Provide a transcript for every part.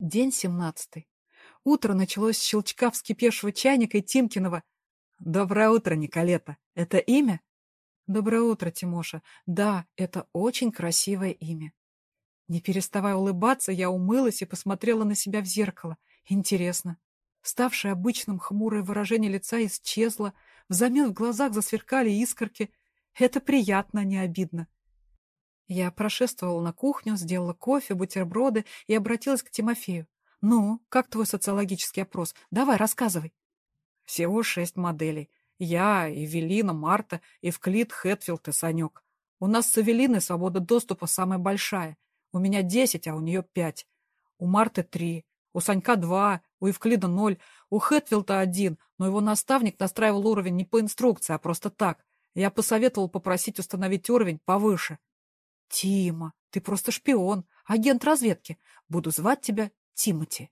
День семнадцатый. Утро началось с щелчка вскипевшего чайника и Тимкиного. «Доброе утро, Николета. Это имя?» «Доброе утро, Тимоша. Да, это очень красивое имя». Не переставая улыбаться, я умылась и посмотрела на себя в зеркало. Интересно. Ставшее обычным хмурое выражение лица исчезло, взамен в глазах засверкали искорки. Это приятно, не обидно. Я прошествовала на кухню, сделала кофе, бутерброды и обратилась к Тимофею. «Ну, как твой социологический опрос? Давай, рассказывай». «Всего шесть моделей. Я, Эвелина, Марта, Евклид, Хэтфилд и Санек. У нас с Эвелиной свобода доступа самая большая. У меня десять, а у нее пять. У Марты три, у Санька два, у Евклида ноль, у Хэтфилда один, но его наставник настраивал уровень не по инструкции, а просто так. Я посоветовал попросить установить уровень повыше. Тима, ты просто шпион, агент разведки. Буду звать тебя Тимати.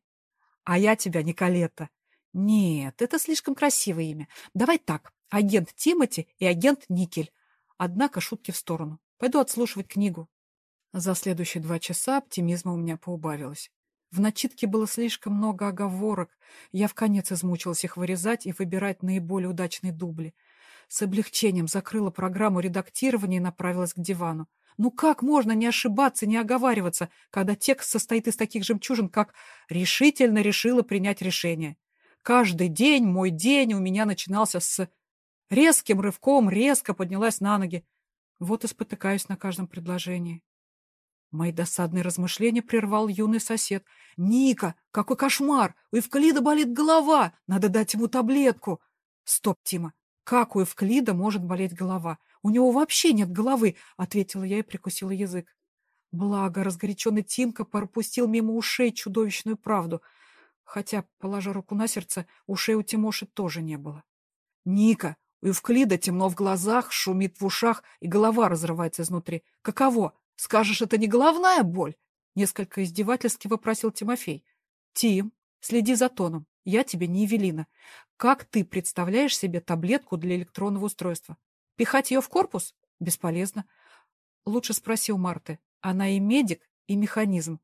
А я тебя Николета. Нет, это слишком красивое имя. Давай так, агент Тимати и агент Никель. Однако шутки в сторону. Пойду отслушивать книгу. За следующие два часа оптимизма у меня поубавилось. В начитке было слишком много оговорок. Я в конец измучилась их вырезать и выбирать наиболее удачные дубли. С облегчением закрыла программу редактирования и направилась к дивану. Ну как можно не ошибаться, не оговариваться, когда текст состоит из таких жемчужин, как «решительно решила принять решение». Каждый день, мой день у меня начинался с резким рывком, резко поднялась на ноги. Вот и спотыкаюсь на каждом предложении. Мои досадные размышления прервал юный сосед. «Ника, какой кошмар! У Евклида болит голова! Надо дать ему таблетку!» «Стоп, Тима! Как у Евклида может болеть голова? У него вообще нет головы, — ответила я и прикусила язык. Благо, разгоряченный Тимка пропустил мимо ушей чудовищную правду. Хотя, положа руку на сердце, ушей у Тимоши тоже не было. «Ника, у Евклида темно в глазах, шумит в ушах, и голова разрывается изнутри. Каково? Скажешь, это не головная боль?» Несколько издевательски вопросил Тимофей. «Тим, следи за тоном. Я тебе не Евелина. Как ты представляешь себе таблетку для электронного устройства? Пихать ее в корпус? Бесполезно. Лучше спроси у Марты. Она и медик, и механизм.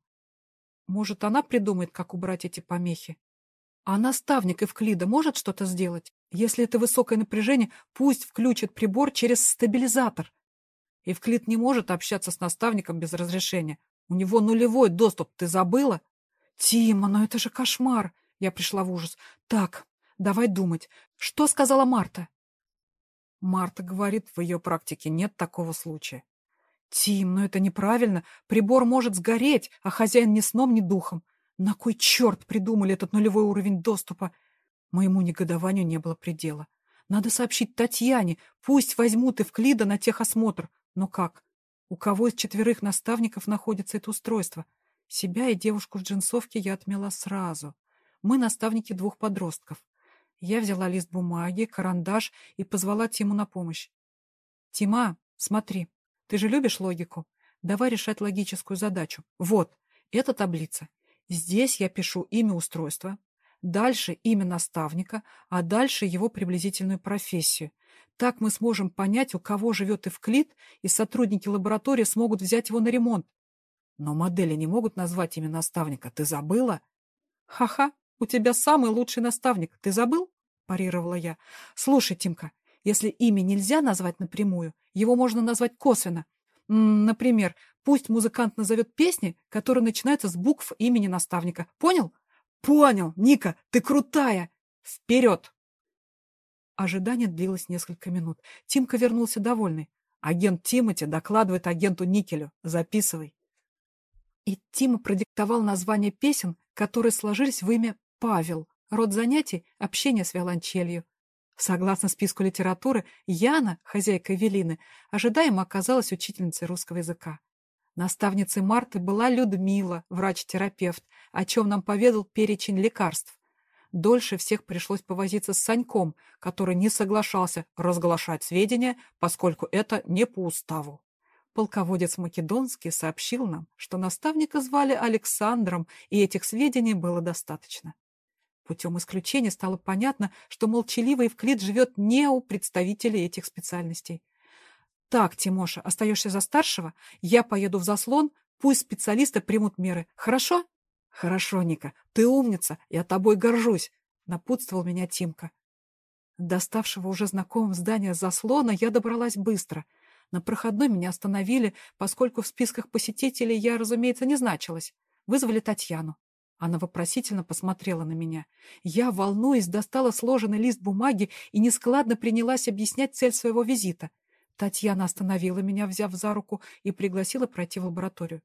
Может, она придумает, как убрать эти помехи? А наставник Евклида может что-то сделать? Если это высокое напряжение, пусть включит прибор через стабилизатор. Евклид не может общаться с наставником без разрешения. У него нулевой доступ, ты забыла? Тима, но это же кошмар. Я пришла в ужас. Так, давай думать. Что сказала Марта? Марта говорит, в ее практике нет такого случая. Тим, ну это неправильно. Прибор может сгореть, а хозяин ни сном, ни духом. На кой черт придумали этот нулевой уровень доступа? Моему негодованию не было предела. Надо сообщить Татьяне, пусть возьмут Эвклида на техосмотр. Но как? У кого из четверых наставников находится это устройство? Себя и девушку в джинсовке я отмела сразу. Мы наставники двух подростков. Я взяла лист бумаги, карандаш и позвала Тиму на помощь. «Тима, смотри, ты же любишь логику? Давай решать логическую задачу. Вот, это таблица. Здесь я пишу имя устройства, дальше имя наставника, а дальше его приблизительную профессию. Так мы сможем понять, у кого живет Евклид, и сотрудники лаборатории смогут взять его на ремонт. Но модели не могут назвать имя наставника. Ты забыла? Ха-ха, у тебя самый лучший наставник. Ты забыл? — парировала я. «Слушай, Тимка, если имя нельзя назвать напрямую, его можно назвать косвенно. Например, пусть музыкант назовет песни, которые начинаются с букв имени наставника. Понял? Понял, Ника, ты крутая! Вперед! Ожидание длилось несколько минут. Тимка вернулся довольный. Агент Тимати докладывает агенту Никелю. Записывай. И Тима продиктовал название песен, которые сложились в имя Павел. Род занятий — общение с виолончелью. Согласно списку литературы, Яна, хозяйка Эвелины, ожидаемо оказалась учительницей русского языка. Наставницей Марты была Людмила, врач-терапевт, о чем нам поведал перечень лекарств. Дольше всех пришлось повозиться с Саньком, который не соглашался разглашать сведения, поскольку это не по уставу. Полководец Македонский сообщил нам, что наставника звали Александром, и этих сведений было достаточно. Путем исключения стало понятно, что молчаливый Евклид живет не у представителей этих специальностей. «Так, Тимоша, остаешься за старшего, я поеду в заслон, пусть специалисты примут меры. Хорошо?» «Хорошо, Ника, ты умница, я тобой горжусь», — напутствовал меня Тимка. До ставшего уже знакомым здания заслона я добралась быстро. На проходной меня остановили, поскольку в списках посетителей я, разумеется, не значилась. Вызвали Татьяну. Она вопросительно посмотрела на меня. Я, волнуясь, достала сложенный лист бумаги и нескладно принялась объяснять цель своего визита. Татьяна остановила меня, взяв за руку, и пригласила пройти в лабораторию.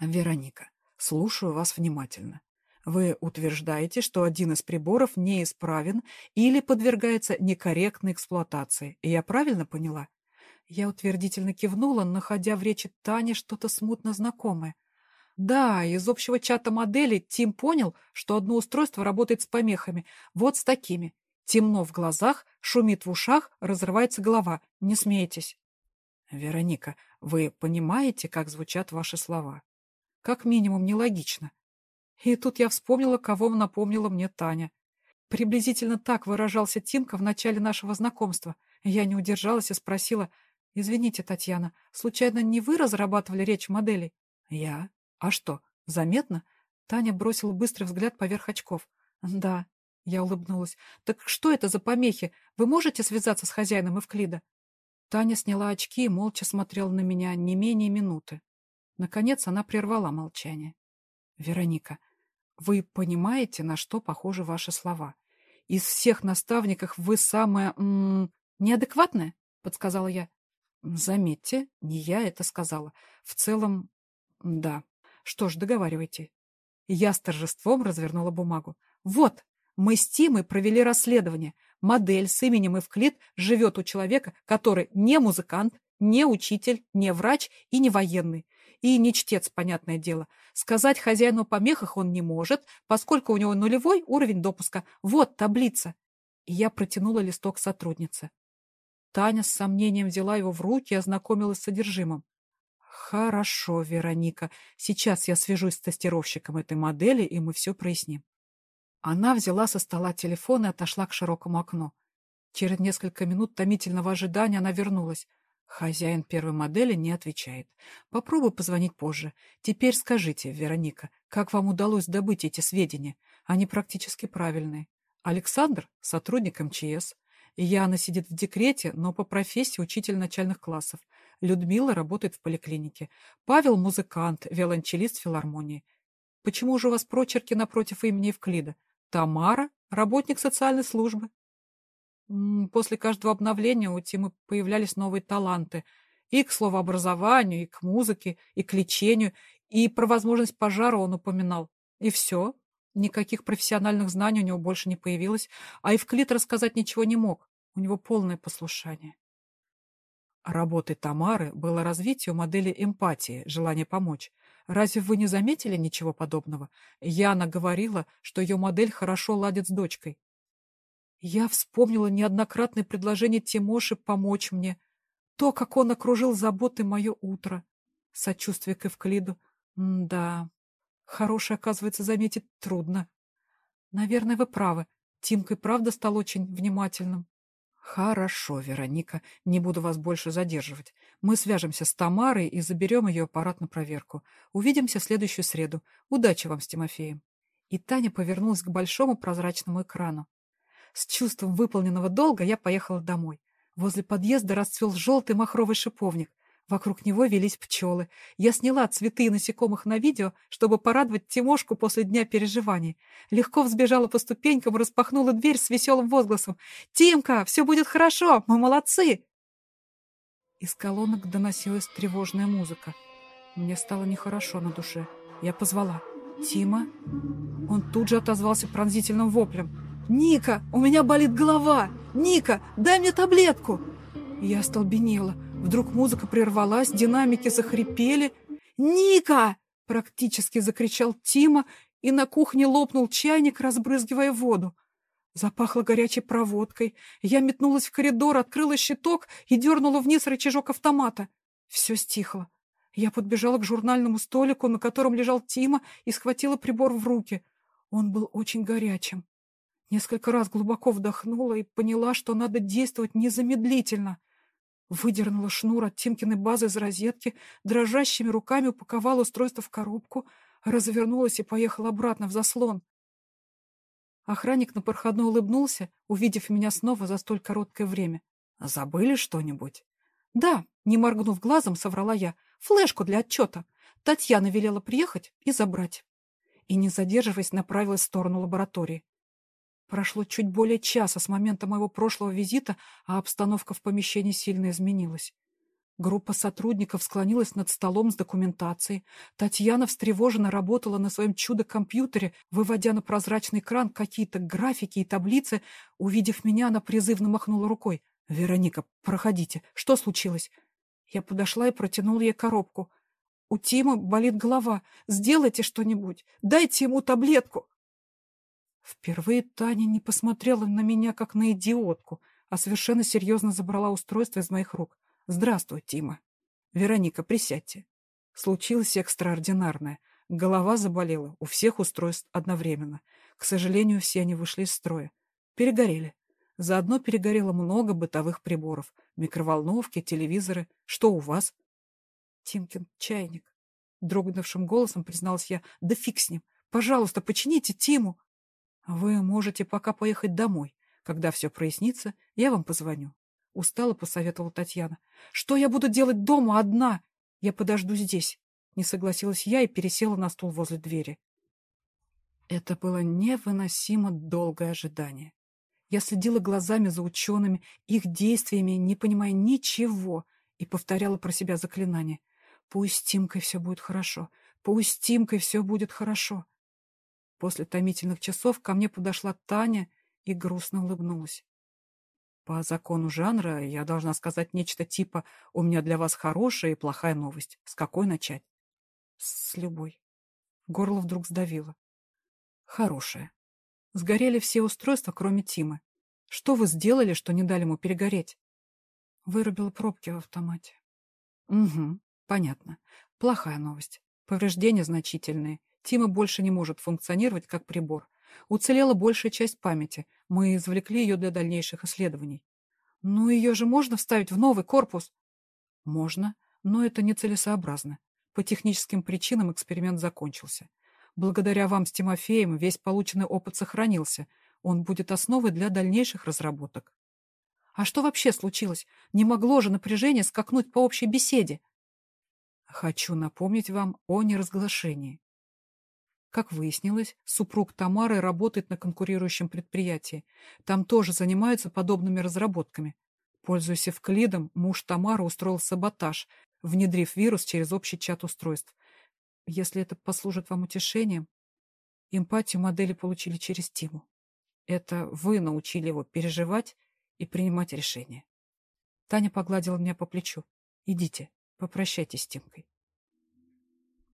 «Вероника, Слушаю вас внимательно. Вы утверждаете, что один из приборов неисправен или подвергается некорректной эксплуатации. Я правильно поняла? Я утвердительно кивнула, находя в речи Тани что-то смутно знакомое. Да, из общего чата модели Тим понял, что одно устройство работает с помехами. Вот с такими. Темно в глазах, шумит в ушах, разрывается голова. Не смейтесь. Вероника, вы понимаете, как звучат ваши слова? Как минимум нелогично. И тут я вспомнила, кого напомнила мне Таня. Приблизительно так выражался Тимка в начале нашего знакомства. Я не удержалась и спросила, «Извините, Татьяна, случайно не вы разрабатывали речь моделей?» «Я? А что, заметно?» Таня бросила быстрый взгляд поверх очков. «Да», — я улыбнулась. «Так что это за помехи? Вы можете связаться с хозяином Эвклида?» Таня сняла очки и молча смотрела на меня не менее минуты. Наконец она прервала молчание. «Вероника, вы понимаете, на что похожи ваши слова? Из всех наставников вы самая... М -м, неадекватная?» — подсказала я. «Заметьте, не я это сказала. В целом, да. Что ж, договаривайте». Я с торжеством развернула бумагу. «Вот, мы с Тимой провели расследование. Модель с именем Эвклид живет у человека, который не музыкант, не учитель, не врач и не военный. И не чтец, понятное дело. Сказать хозяину о помехах он не может, поскольку у него нулевой уровень допуска. Вот таблица. И я протянула листок сотруднице. Таня с сомнением взяла его в руки и ознакомилась с содержимым. «Хорошо, Вероника. Сейчас я свяжусь с тестировщиком этой модели, и мы все проясним». Она взяла со стола телефон и отошла к широкому окну. Через несколько минут томительного ожидания она вернулась. Хозяин первой модели не отвечает. Попробуй позвонить позже. Теперь скажите, Вероника, как вам удалось добыть эти сведения? Они практически правильные. Александр – сотрудник МЧС. Яна сидит в декрете, но по профессии учитель начальных классов. Людмила работает в поликлинике. Павел – музыкант, виолончелист филармонии. Почему же у вас прочерки напротив имени Евклида? Тамара – работник социальной службы. После каждого обновления у Тимы появлялись новые таланты. И к словообразованию, и к музыке, и к лечению, и про возможность пожара он упоминал. И все. Никаких профессиональных знаний у него больше не появилось, а Евклид рассказать ничего не мог. У него полное послушание. Работой Тамары было развитие модели эмпатии, желание помочь. Разве вы не заметили ничего подобного? Яна говорила, что ее модель хорошо ладит с дочкой. Я вспомнила неоднократное предложение Тимоши помочь мне, то, как он окружил заботой мое утро. Сочувствие к Эвклиду. М да, хорошее, оказывается, заметить трудно. Наверное, вы правы. Тимка и правда стал очень внимательным. Хорошо, Вероника, не буду вас больше задерживать. Мы свяжемся с Тамарой и заберем ее аппарат на проверку. Увидимся в следующую среду. Удачи вам с Тимофеем. И Таня повернулась к большому прозрачному экрану. С чувством выполненного долга я поехала домой. Возле подъезда расцвел желтый махровый шиповник. Вокруг него велись пчелы. Я сняла цветы и насекомых на видео, чтобы порадовать Тимошку после дня переживаний. Легко взбежала по ступенькам, распахнула дверь с веселым возгласом. «Тимка, все будет хорошо! Мы молодцы!» Из колонок доносилась тревожная музыка. Мне стало нехорошо на душе. Я позвала. «Тима?» Он тут же отозвался пронзительным воплем. «Ника, у меня болит голова! Ника, дай мне таблетку!» Я остолбенела. Вдруг музыка прервалась, динамики захрипели. «Ника!» — практически закричал Тима, и на кухне лопнул чайник, разбрызгивая воду. Запахло горячей проводкой. Я метнулась в коридор, открыла щиток и дернула вниз рычажок автомата. Все стихло. Я подбежала к журнальному столику, на котором лежал Тима, и схватила прибор в руки. Он был очень горячим. Несколько раз глубоко вдохнула и поняла, что надо действовать незамедлительно. Выдернула шнур от Тимкиной базы из розетки, дрожащими руками упаковала устройство в коробку, развернулась и поехала обратно в заслон. Охранник на проходной улыбнулся, увидев меня снова за столь короткое время. «Забыли что-нибудь?» «Да», — не моргнув глазом, соврала я. «Флешку для отчета. Татьяна велела приехать и забрать». И, не задерживаясь, направилась в сторону лаборатории. Прошло чуть более часа с момента моего прошлого визита, а обстановка в помещении сильно изменилась. Группа сотрудников склонилась над столом с документацией. Татьяна встревоженно работала на своем чудо-компьютере, выводя на прозрачный экран какие-то графики и таблицы. Увидев меня, она призывно махнула рукой. «Вероника, проходите. Что случилось?» Я подошла и протянула ей коробку. «У Тима болит голова. Сделайте что-нибудь. Дайте ему таблетку». Впервые Таня не посмотрела на меня, как на идиотку, а совершенно серьезно забрала устройство из моих рук. «Здравствуй, Тима. Вероника, присядьте. Случилось экстраординарное. Голова заболела у всех устройств одновременно. К сожалению, все они вышли из строя. Перегорели. Заодно перегорело много бытовых приборов. Микроволновки, телевизоры. Что у вас? Тимкин, чайник. Дрогнувшим голосом призналась я. Да фиг с ним. Пожалуйста, почините Тиму. Вы можете пока поехать домой. Когда все прояснится, я вам позвоню. Устало посоветовала Татьяна. Что я буду делать дома одна? Я подожду здесь. Не согласилась я и пересела на стул возле двери. Это было невыносимо долгое ожидание. Я следила глазами за учеными, их действиями, не понимая ничего, и повторяла про себя заклинание. «Пусть Тимкой все будет хорошо. Пусть Тимкой все будет хорошо». После томительных часов ко мне подошла Таня и грустно улыбнулась. По закону жанра я должна сказать нечто типа «У меня для вас хорошая и плохая новость». С какой начать? С любой. Горло вдруг сдавило. Хорошая. Сгорели все устройства, кроме Тимы. Что вы сделали, что не дали ему перегореть? Вырубила пробки в автомате. Угу, понятно. Плохая новость. Повреждения значительные. Тима больше не может функционировать как прибор. Уцелела большая часть памяти. Мы извлекли ее для дальнейших исследований. Ну, ее же можно вставить в новый корпус? Можно, но это нецелесообразно. По техническим причинам эксперимент закончился. Благодаря вам с Тимофеем весь полученный опыт сохранился. Он будет основой для дальнейших разработок. А что вообще случилось? Не могло же напряжение скакнуть по общей беседе. Хочу напомнить вам о неразглашении. Как выяснилось, супруг Тамары работает на конкурирующем предприятии. Там тоже занимаются подобными разработками. Пользуясь Эвклидом, муж Тамары устроил саботаж, внедрив вирус через общий чат устройств. Если это послужит вам утешением, эмпатию модели получили через Тиму. Это вы научили его переживать и принимать решения. Таня погладила меня по плечу. Идите, попрощайтесь с Тимкой.